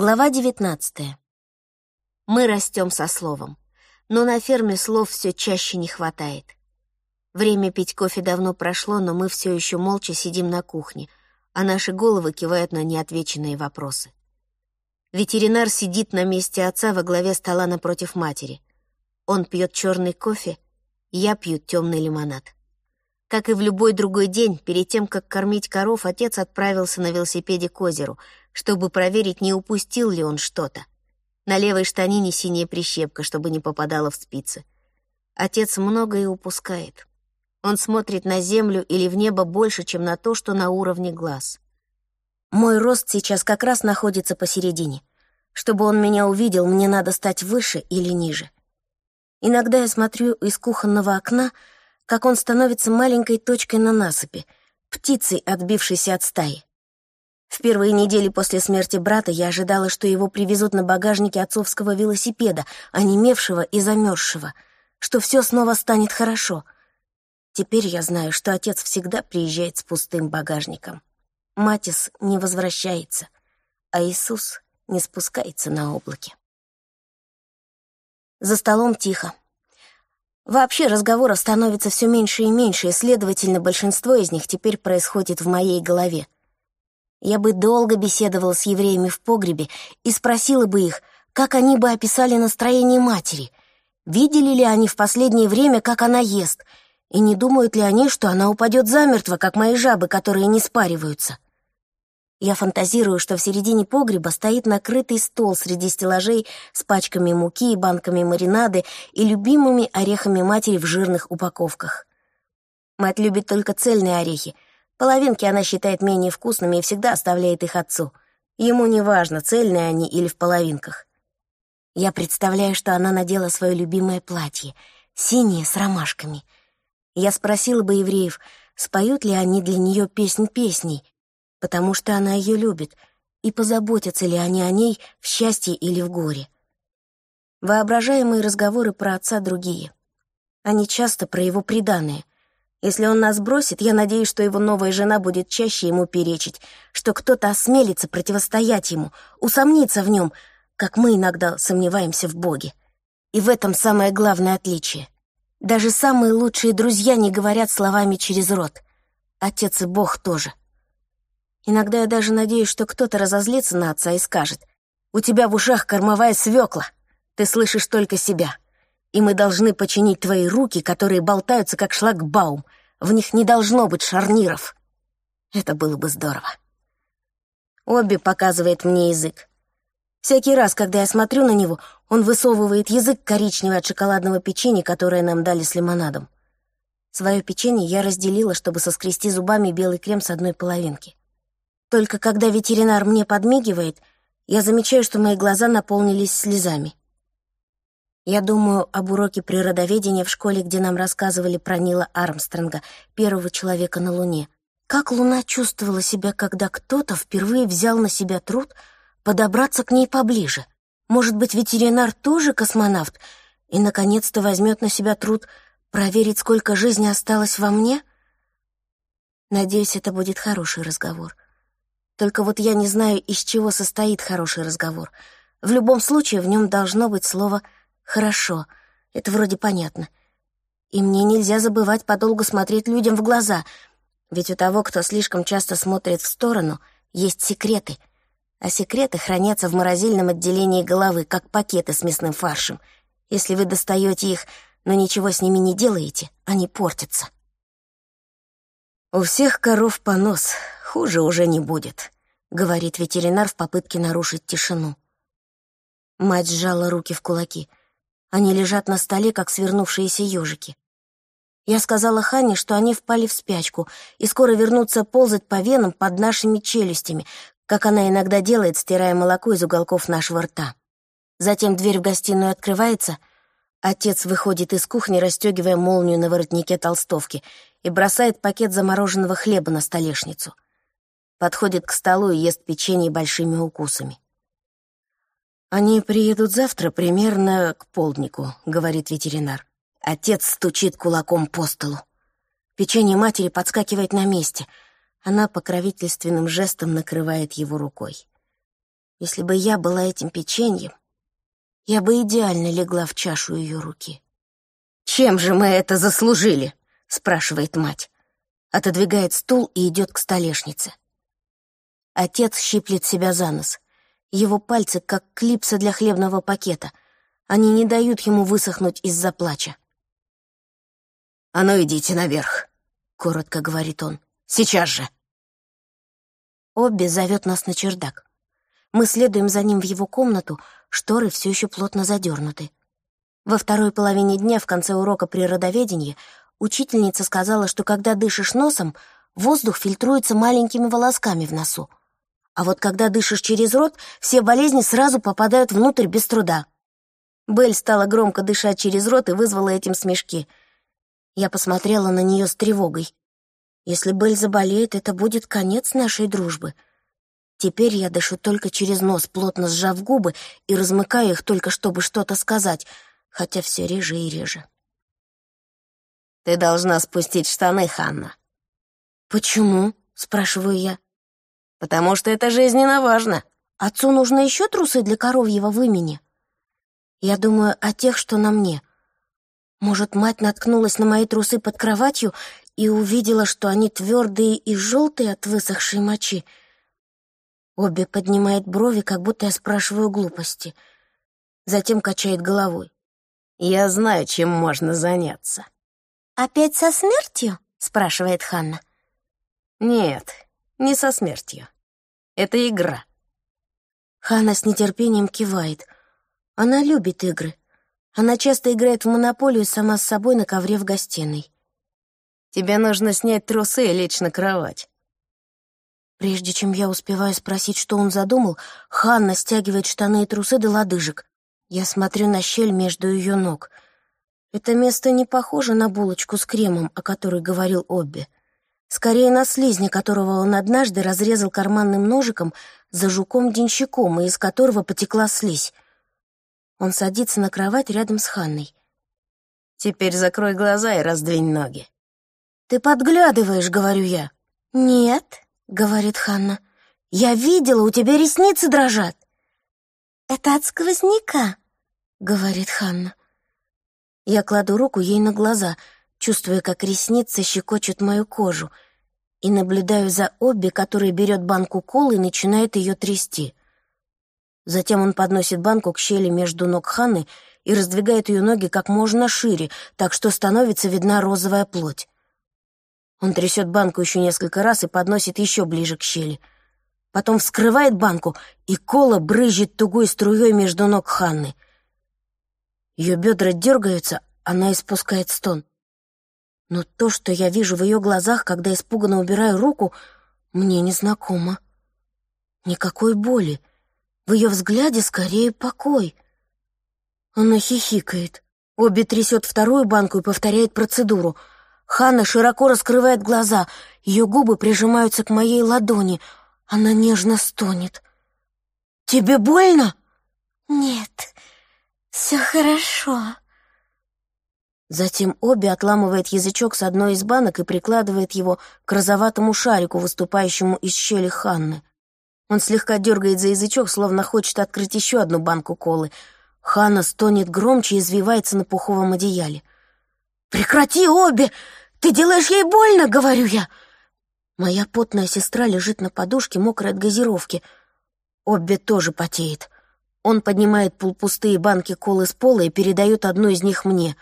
Глава девятнадцатая. Мы растем со словом, но на ферме слов все чаще не хватает. Время пить кофе давно прошло, но мы все еще молча сидим на кухне, а наши головы кивают на неотвеченные вопросы. Ветеринар сидит на месте отца во главе стола напротив матери. Он пьет черный кофе, я пью темный лимонад. Как и в любой другой день, перед тем, как кормить коров, отец отправился на велосипеде к озеру, чтобы проверить, не упустил ли он что-то. На левой штанине синяя прищепка, чтобы не попадала в спицы. Отец многое упускает. Он смотрит на землю или в небо больше, чем на то, что на уровне глаз. Мой рост сейчас как раз находится посередине. Чтобы он меня увидел, мне надо стать выше или ниже. Иногда я смотрю из кухонного окна — как он становится маленькой точкой на насыпи, птицей, отбившейся от стаи. В первые недели после смерти брата я ожидала, что его привезут на багажнике отцовского велосипеда, онемевшего и замерзшего, что все снова станет хорошо. Теперь я знаю, что отец всегда приезжает с пустым багажником. Матис не возвращается, а Иисус не спускается на облаке. За столом тихо. Вообще разговоров становится все меньше и меньше, и, следовательно, большинство из них теперь происходит в моей голове. Я бы долго беседовала с евреями в погребе и спросила бы их, как они бы описали настроение матери, видели ли они в последнее время, как она ест, и не думают ли они, что она упадет замертво, как мои жабы, которые не спариваются. Я фантазирую, что в середине погреба стоит накрытый стол среди стеллажей с пачками муки, банками маринады и любимыми орехами матери в жирных упаковках. Мать любит только цельные орехи. Половинки она считает менее вкусными и всегда оставляет их отцу. Ему не важно, цельные они или в половинках. Я представляю, что она надела свое любимое платье, синее с ромашками. Я спросила бы евреев, споют ли они для нее песнь песней, потому что она ее любит, и позаботятся ли они о ней в счастье или в горе. Воображаемые разговоры про отца другие. Они часто про его преданные. Если он нас бросит, я надеюсь, что его новая жена будет чаще ему перечить, что кто-то осмелится противостоять ему, усомниться в нем, как мы иногда сомневаемся в Боге. И в этом самое главное отличие. Даже самые лучшие друзья не говорят словами через рот. Отец и Бог тоже. Иногда я даже надеюсь, что кто-то разозлится на отца и скажет, «У тебя в ушах кормовая свекла, ты слышишь только себя, и мы должны починить твои руки, которые болтаются как шлагбаум, в них не должно быть шарниров». Это было бы здорово. Обби показывает мне язык. Всякий раз, когда я смотрю на него, он высовывает язык коричневый от шоколадного печенья, которое нам дали с лимонадом. Свое печенье я разделила, чтобы соскрести зубами белый крем с одной половинки. Только когда ветеринар мне подмигивает, я замечаю, что мои глаза наполнились слезами. Я думаю об уроке природоведения в школе, где нам рассказывали про Нила Армстронга, первого человека на Луне. Как Луна чувствовала себя, когда кто-то впервые взял на себя труд подобраться к ней поближе? Может быть, ветеринар тоже космонавт и, наконец-то, возьмет на себя труд проверить, сколько жизни осталось во мне? Надеюсь, это будет хороший разговор. Только вот я не знаю, из чего состоит хороший разговор. В любом случае, в нем должно быть слово «хорошо». Это вроде понятно. И мне нельзя забывать подолгу смотреть людям в глаза, ведь у того, кто слишком часто смотрит в сторону, есть секреты. А секреты хранятся в морозильном отделении головы, как пакеты с мясным фаршем. Если вы достаете их, но ничего с ними не делаете, они портятся. У всех коров понос, Хуже уже не будет», — говорит ветеринар в попытке нарушить тишину. Мать сжала руки в кулаки. Они лежат на столе, как свернувшиеся ежики. Я сказала Хане, что они впали в спячку и скоро вернутся ползать по венам под нашими челюстями, как она иногда делает, стирая молоко из уголков нашего рта. Затем дверь в гостиную открывается, отец выходит из кухни, расстегивая молнию на воротнике толстовки, и бросает пакет замороженного хлеба на столешницу — подходит к столу и ест печенье большими укусами. «Они приедут завтра примерно к полднику», — говорит ветеринар. Отец стучит кулаком по столу. Печенье матери подскакивает на месте. Она покровительственным жестом накрывает его рукой. Если бы я была этим печеньем, я бы идеально легла в чашу ее руки. «Чем же мы это заслужили?» — спрашивает мать. Отодвигает стул и идет к столешнице. Отец щиплет себя за нос. Его пальцы как клипсы для хлебного пакета. Они не дают ему высохнуть из-за плача. «А ну идите наверх», — коротко говорит он. «Сейчас же». Обби зовет нас на чердак. Мы следуем за ним в его комнату, шторы все еще плотно задернуты. Во второй половине дня в конце урока природоведения учительница сказала, что когда дышишь носом, воздух фильтруется маленькими волосками в носу. А вот когда дышишь через рот, все болезни сразу попадают внутрь без труда. Белль стала громко дышать через рот и вызвала этим смешки. Я посмотрела на нее с тревогой. Если Белль заболеет, это будет конец нашей дружбы. Теперь я дышу только через нос, плотно сжав губы и размыкая их только, чтобы что-то сказать — хотя все реже и реже. «Ты должна спустить штаны, Ханна». «Почему?» — спрашиваю я. «Потому что это жизненно важно. Отцу нужно еще трусы для коровьего вымени?» Я думаю о тех, что на мне. Может, мать наткнулась на мои трусы под кроватью и увидела, что они твердые и желтые от высохшей мочи. Обе поднимает брови, как будто я спрашиваю глупости. Затем качает головой. Я знаю, чем можно заняться». «Опять со смертью?» — спрашивает Ханна. «Нет, не со смертью. Это игра». Ханна с нетерпением кивает. Она любит игры. Она часто играет в монополию сама с собой на ковре в гостиной. «Тебе нужно снять трусы и лечь на кровать». Прежде чем я успеваю спросить, что он задумал, Ханна стягивает штаны и трусы до лодыжек. Я смотрю на щель между ее ног. Это место не похоже на булочку с кремом, о которой говорил Обби. Скорее на слизня, которого он однажды разрезал карманным ножиком за жуком-денщиком, и из которого потекла слизь. Он садится на кровать рядом с Ханной. «Теперь закрой глаза и раздвинь ноги». «Ты подглядываешь», — говорю я. «Нет», — говорит Ханна. «Я видела, у тебя ресницы дрожат». «Это от сквозняка», — говорит Ханна. Я кладу руку ей на глаза, чувствуя, как ресницы щекочут мою кожу, и наблюдаю за Обби, который берет банку колы и начинает ее трясти. Затем он подносит банку к щели между ног Ханны и раздвигает ее ноги как можно шире, так что становится видна розовая плоть. Он трясет банку еще несколько раз и подносит еще ближе к щели — потом вскрывает банку, и кола брызжет тугой струей между ног Ханны. Ее бедра дергаются, она испускает стон. Но то, что я вижу в ее глазах, когда испуганно убираю руку, мне незнакомо. Никакой боли. В ее взгляде скорее покой. Она хихикает. Обе трясет вторую банку и повторяет процедуру. Ханна широко раскрывает глаза, ее губы прижимаются к моей ладони — она нежно стонет. «Тебе больно?» «Нет, все хорошо». Затем Обе отламывает язычок с одной из банок и прикладывает его к розоватому шарику, выступающему из щели Ханны. Он слегка дергает за язычок, словно хочет открыть еще одну банку колы. Ханна стонет громче и извивается на пуховом одеяле. «Прекрати, Обе! Ты делаешь ей больно!» — говорю я. Моя потная сестра лежит на подушке, мокрая от газировки. Обби тоже потеет. Он поднимает полпустые банки колы с пола и передает одну из них мне.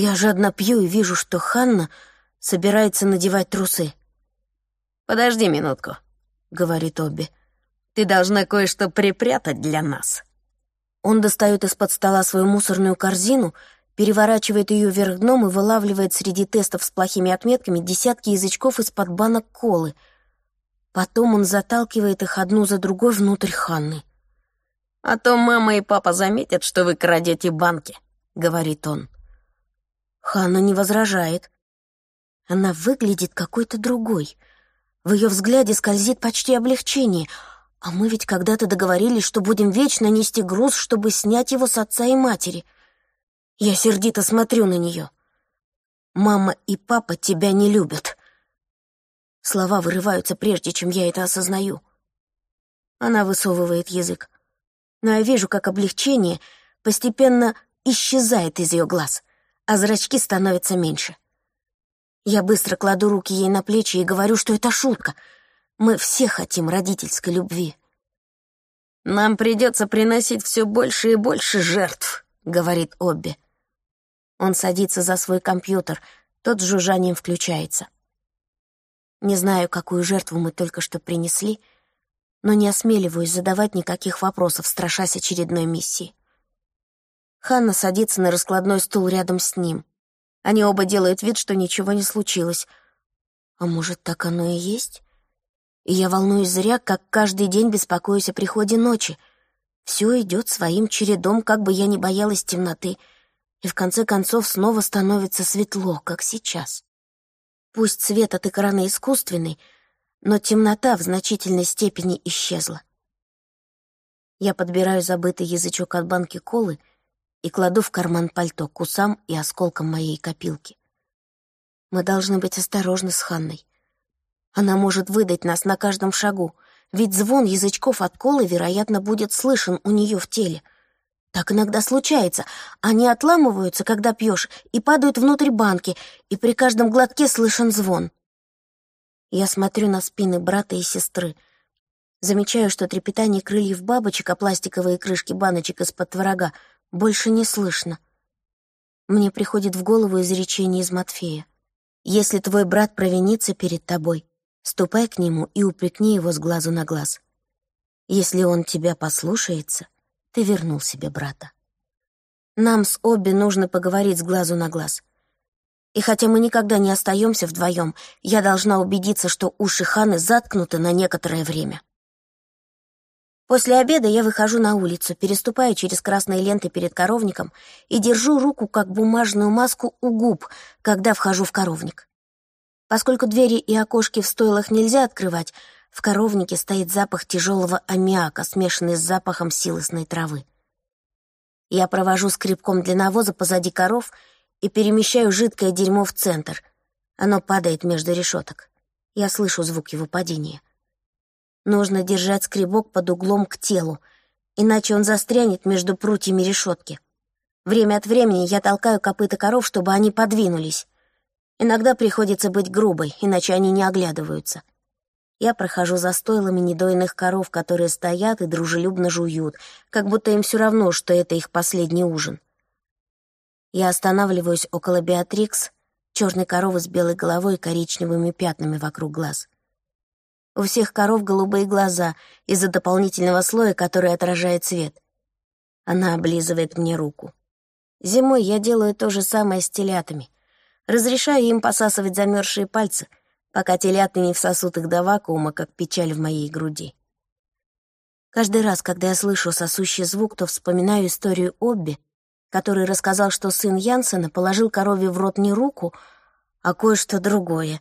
Я жадно пью и вижу, что Ханна собирается надевать трусы. «Подожди минутку», — говорит Обби. «Ты должна кое-что припрятать для нас». Он достает из-под стола свою мусорную корзину переворачивает ее вверх дном и вылавливает среди тестов с плохими отметками десятки язычков из-под банок колы. Потом он заталкивает их одну за другой внутрь Ханны. «А то мама и папа заметят, что вы крадете банки», — говорит он. Ханна не возражает. Она выглядит какой-то другой. В ее взгляде скользит почти облегчение, а мы ведь когда-то договорились, что будем вечно нести груз, чтобы снять его с отца и матери — я сердито смотрю на нее. «Мама и папа тебя не любят». Слова вырываются, прежде чем я это осознаю. Она высовывает язык. Но я вижу, как облегчение постепенно исчезает из ее глаз, а зрачки становятся меньше. Я быстро кладу руки ей на плечи и говорю, что это шутка. Мы все хотим родительской любви. «Нам придется приносить все больше и больше жертв», — говорит Обби. Он садится за свой компьютер, тот с жужжанием включается. Не знаю, какую жертву мы только что принесли, но не осмеливаюсь задавать никаких вопросов, страшась очередной миссии. Ханна садится на раскладной стул рядом с ним. Они оба делают вид, что ничего не случилось. А может, так оно и есть? И я волнуюсь зря, как каждый день беспокоюсь о приходе ночи. Все идет своим чередом, как бы я ни боялась темноты, и в конце концов снова становится светло, как сейчас. Пусть свет от экрана искусственный, но темнота в значительной степени исчезла. Я подбираю забытый язычок от банки колы и кладу в карман пальто кусам и осколкам моей копилки. Мы должны быть осторожны с Ханной. Она может выдать нас на каждом шагу, ведь звон язычков от колы, вероятно, будет слышен у нее в теле — так иногда случается. Они отламываются, когда пьешь, и падают внутрь банки, и при каждом глотке слышен звон. Я смотрю на спины брата и сестры. Замечаю, что трепетание крыльев бабочек, а пластиковые крышки баночек из-под творога больше не слышно. Мне приходит в голову изречение из Матфея. «Если твой брат провинится перед тобой, ступай к нему и упрекни его с глазу на глаз. Если он тебя послушается, — ты вернул себе брата. Нам с Обби нужно поговорить с глазу на глаз. И хотя мы никогда не остаемся вдвоем, я должна убедиться, что уши Ханы заткнуты на некоторое время. После обеда я выхожу на улицу, переступаю через красные ленты перед коровником и держу руку как бумажную маску у губ, когда вхожу в коровник. Поскольку двери и окошки в стойлах нельзя открывать, в коровнике стоит запах тяжелого аммиака, смешанный с запахом силосной травы. Я провожу скребком для навоза позади коров и перемещаю жидкое дерьмо в центр. Оно падает между решеток. Я слышу звук его падения. Нужно держать скребок под углом к телу, иначе он застрянет между прутьями решетки. Время от времени я толкаю копыта коров, чтобы они подвинулись. Иногда приходится быть грубой, иначе они не оглядываются. Я прохожу за стойлами недойных коров, которые стоят и дружелюбно жуют, как будто им все равно, что это их последний ужин. Я останавливаюсь около Беатрикс, черной коровы с белой головой и коричневыми пятнами вокруг глаз. У всех коров голубые глаза из-за дополнительного слоя, который отражает свет. Она облизывает мне руку. Зимой я делаю то же самое с телятами. Разрешаю им посасывать замерзшие пальцы — пока телята не всосут их до вакуума, как печаль в моей груди. Каждый раз, когда я слышу сосущий звук, то вспоминаю историю Обби, который рассказал, что сын Янсена положил корове в рот не руку, а кое-что другое.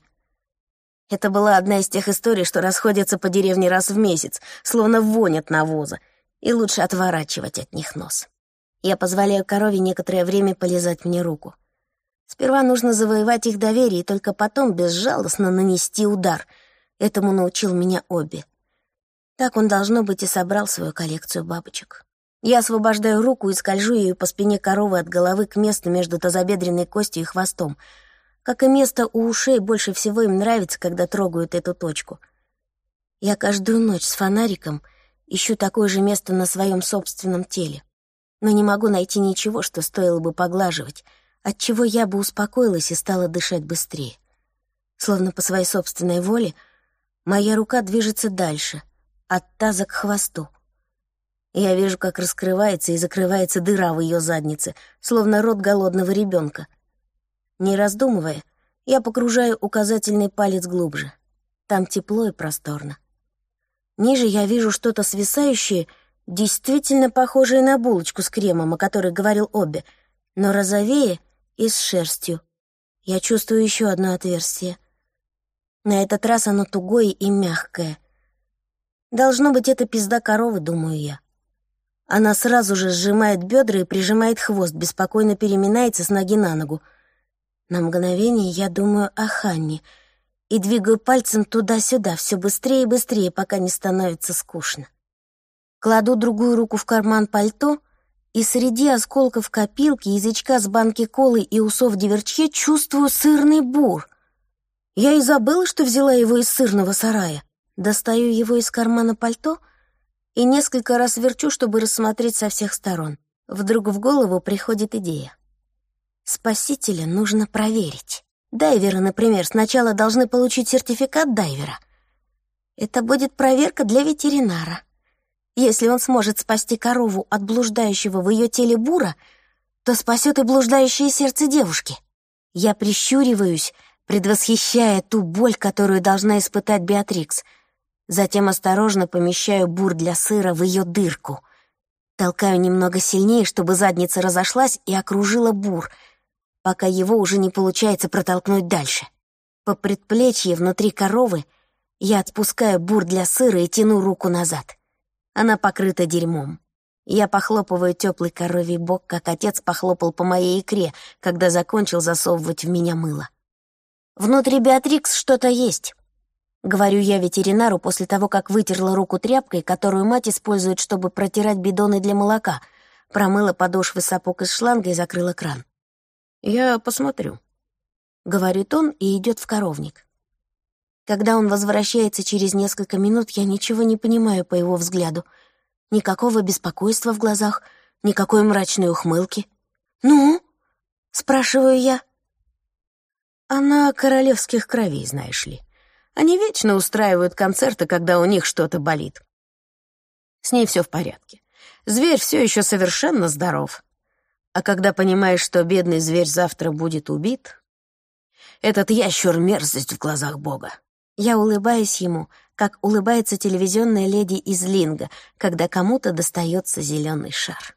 Это была одна из тех историй, что расходятся по деревне раз в месяц, словно вонят навоза, и лучше отворачивать от них нос. Я позволяю корове некоторое время полезать мне руку — Сперва нужно завоевать их доверие и только потом безжалостно нанести удар. Этому научил меня Обби. Так он, должно быть, и собрал свою коллекцию бабочек. Я освобождаю руку и скольжу ею по спине коровы от головы к месту между тазобедренной костью и хвостом. Как и место у ушей, больше всего им нравится, когда трогают эту точку. Я каждую ночь с фонариком ищу такое же место на своем собственном теле, но не могу найти ничего, что стоило бы поглаживать — отчего я бы успокоилась и стала дышать быстрее. Словно по своей собственной воле, моя рука движется дальше, от таза к хвосту. Я вижу, как раскрывается и закрывается дыра в ее заднице, словно рот голодного ребенка. Не раздумывая, я погружаю указательный палец глубже. Там тепло и просторно. Ниже я вижу что-то свисающее, действительно похожее на булочку с кремом, о которой говорил Обе, но розовее и с шерстью. Я чувствую еще одно отверстие. На этот раз оно тугое и мягкое. Должно быть, это пизда коровы, думаю я. Она сразу же сжимает бедра и прижимает хвост, беспокойно переминается с ноги на ногу. На мгновение я думаю о Ханне и двигаю пальцем туда-сюда все быстрее и быстрее, пока не становится скучно. Кладу другую руку в карман пальто, и среди осколков копилки, язычка с банки колы и усов диверчье чувствую сырный бур. Я и забыла, что взяла его из сырного сарая. Достаю его из кармана пальто и несколько раз верчу, чтобы рассмотреть со всех сторон. Вдруг в голову приходит идея. Спасителя нужно проверить. Дайверы, например, сначала должны получить сертификат дайвера. Это будет проверка для ветеринара. Если он сможет спасти корову от блуждающего в ее теле бура, то спасет и блуждающее сердце девушки. Я прищуриваюсь, предвосхищая ту боль, которую должна испытать Беатрикс. Затем осторожно помещаю бур для сыра в ее дырку. Толкаю немного сильнее, чтобы задница разошлась и окружила бур — пока его уже не получается протолкнуть дальше. По предплечье внутри коровы я отпускаю бур для сыра и тяну руку назад. Она покрыта дерьмом. Я похлопываю теплый коровий бок, как отец похлопал по моей икре, когда закончил засовывать в меня мыло. Внутри Беатрикс что-то есть. Говорю я ветеринару после того, как вытерла руку тряпкой, которую мать использует, чтобы протирать бидоны для молока, промыла подошвы сапог из шланга и закрыла кран. «Я посмотрю», — говорит он и идет в коровник. Когда он возвращается через несколько минут, я ничего не понимаю по его взгляду. Никакого беспокойства в глазах, никакой мрачной ухмылки. «Ну?» — спрашиваю я. «Она королевских кровей, знаешь ли. Они вечно устраивают концерты, когда у них что-то болит. С ней все в порядке. Зверь все еще совершенно здоров. А когда понимаешь, что бедный зверь завтра будет убит, этот ящер — мерзость в глазах Бога. Я улыбаюсь ему, как улыбается телевизионная леди из Линга, когда кому-то достается зеленый шар.